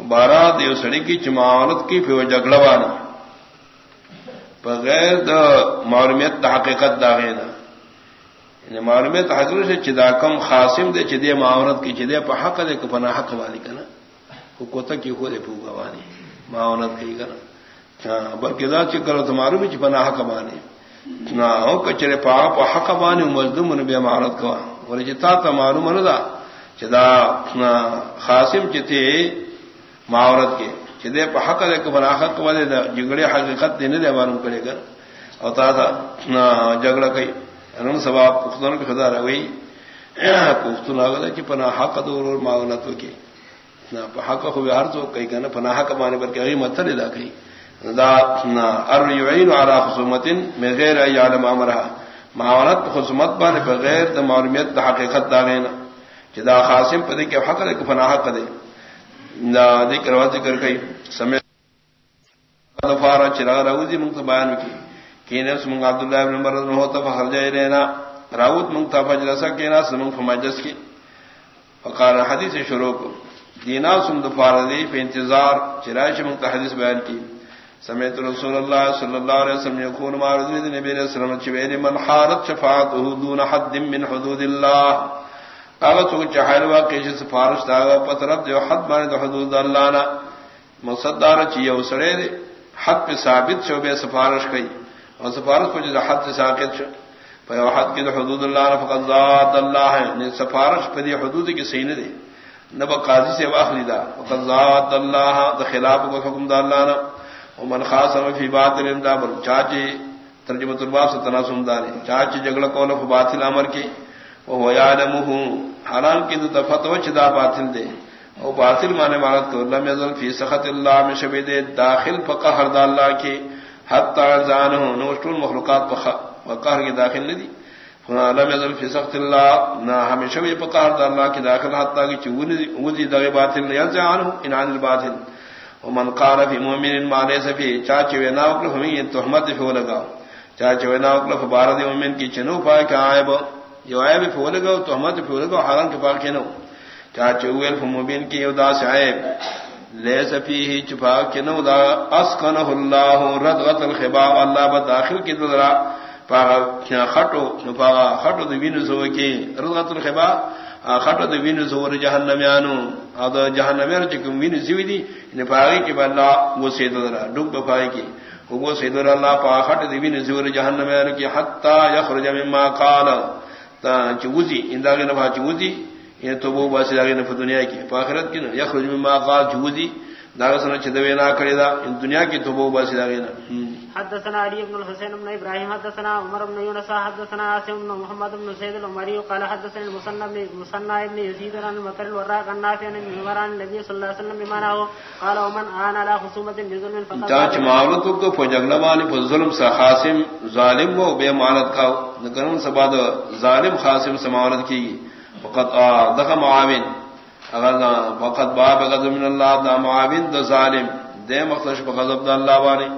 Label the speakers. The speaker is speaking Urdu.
Speaker 1: بارہ دیو سڑی کی چماولت کی پھر جگڑا والی بغیر دا معلومیت دا حقیقت داغینا یعنی معلومیت حضر سے چدا کم خاصم دے چدے معاونت کی چدے پہ حق دے کہ پنا حق والی کنا۔ کوتا کی ہو دے پوگا وانی معاونت کی کنا۔ ہاں، بلکہ دا چکر تو معلوم چ پنا حق بانی۔ نہ ہو کچرے پا پا حق بانی مزدوم نے بے معاونت کوا۔ اور جتا تا معلوم نہ دا۔ چدا خاصم چتے معاورت کے چدے پہ حق دے کہ بنا حق والے جگڑے حقیقت دینے دے معلوم کرے گا۔ اور تا تھا جگڑا کئی۔ انہوں سبا پختون کی خدا روئی پختون آگا کہ پنا حق دور اور معاونت کی حق کو ہر تو کئی کہ پنا حق مانے پر کہ متر ادا کئی۔ دا ارعین علی خصومت میں غیر ایال معامرہ معاونت خصومت بانے بغیر دا معلومیت دا حقیقت دالینا جدا خاصم پدے کہ حق دے کہ پنا حق دے۔ ذکر و ذکر کئی سمے دفارا چرا راوزی منگ بیان کی کینس منگ عبداللہ ابن مرد میں ہوتا فخر جائے رہنا راوت منگ تا فجلسا کینا سمنگ فمجس کی فقال حدیث شروع کو دینا سم دفارا دی پہ انتظار چرائش منگ حدیث بیان کی سمیت رسول اللہ صلی اللہ علیہ وسلم یقول یکون مارد نبی علیہ السلام چویر من حارت شفاعته دون حد من حدود اللہ کاغذ کو چہر واقع سفارش دا پترت جو حد مانے تو حدود اللہ نا۔ مصدار چیئے اسڑے دے۔ حد پہ ثابت شو، بے سفارش کئی۔ اور سفارش کو جیسے حد سے ساکت شو۔ پہ حد کی حدود اللہ نا، فقط ذات اللہ ہے۔ نے سفارش پہ حدود کی سینے دے۔ نب قاضی سے واخلی دا۔ فقط ذات اللہ دا خلاف کو حکم دا اللہ نا۔ ومن خاص فی باطل دا بل چاچے ترجمہ الباب سے تناسم دارے چاچے جگڑ کو نف باطل امر کی۔ وہ حالان کی تو دفت و چدا باطل دے. او باطل مانے مانت کو لم یزل فی سخط اللہ میں شبی دے داخل فقہر دا اللہ کی حتی ارزان ہو نوشتون مخلوقات فقہر کی داخل نہیں دی لم یزل فی سخط اللہ، نہ ہمیشہ بھی فقہر دا اللہ کی داخل، حتی کی چوزی دغی باطل یزعان ہو انعان الباطل. ومن قال فی مومن مانے سفی چاچے وینا اکلف، ہمیں تحمد فی لگا چاچے وینا اکلف، بارد مومن کی چنو پائے کہ آئے جو آئے بھی پھول گا تو ہمت پھول گا حالان کے پاک نو چاہ چویل فمبین کی ادا سے آئے۔ لے سفی ہی چپا کے نو دا اسکن اللہ رد غت الخبا۔ اللہ بداخل کی دلرا پاگا خٹو پاگا خٹو دین سو کی۔ رد غت الخبا خٹو دین سور جہنمیانو۔ اد جہنمیان چکم وین سوی دی۔ ان پاگی کی بلا وہ سید دلرا ڈوب پائے کی۔ وہ سید اللہ پا خٹ دین سور جہنمیان کی۔ حتا یخرج مما قال۔ چوزی انداغ نفا چوزی یہ تو وہ باسی داغی نفا دنیا کی فاخرت کی نا یخرج مما قال چوزی داغ سنا چدوے نہ کھڑے دا ان دنیا کی تو وہ باسی داغ نہ
Speaker 2: حدثنا علي بن الحسين بن ابراهيم حدثنا عمر بن يونس حدثنا عاصم بن محمد بن سيد العمري قال حدثنا المصنف بن مصنع بن يزيد عن المطر الوراق عن عمر عن النبي صلى الله عليه وسلم بما قال ومن آن على خصومة بظلم فقد
Speaker 1: جاچ معاملت کو فجغلوان فظلم سے خاصم ظالم و بے مالت کا نکرم سے بعد ظالم خاصم سے معاملت کی فقط دخل معاون. فقط باب غضب من اللہ، دا معاون، دا ظالم، دے مخلص بغضب دا اللہ والے